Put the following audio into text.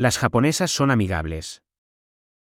Las japonesas son amigables.